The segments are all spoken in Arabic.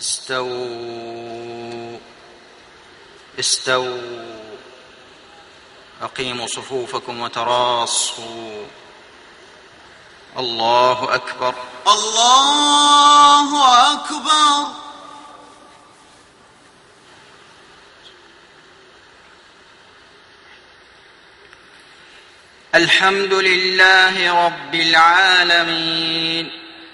استووا استووا أقيموا صفوفكم وتراصوا الله أكبر الله أكبر. الحمد لله رب العالمين.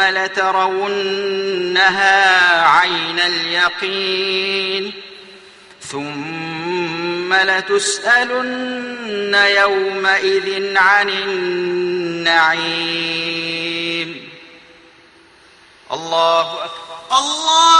لترونها عين اليقين. ثم لتسألن يومئذ عن النعيم. الله أكبر. الله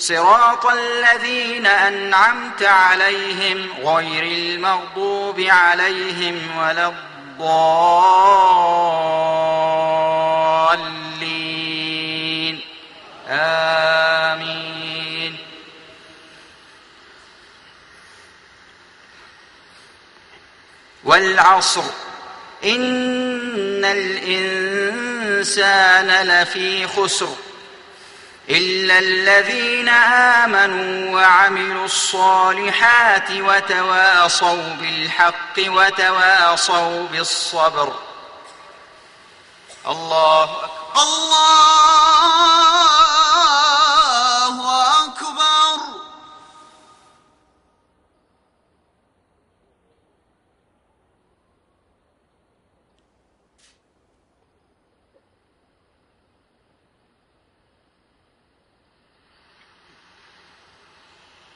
صراط الذين أنعمت عليهم غير المغضوب عليهم ولا الضالين. آمين. والعصر. إن الإنسان لفي خسر. إلا الذين آمنوا وعملوا الصالحات وتواصوا بالحق وتواصوا بالصبر. الله أكبر.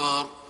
أكبر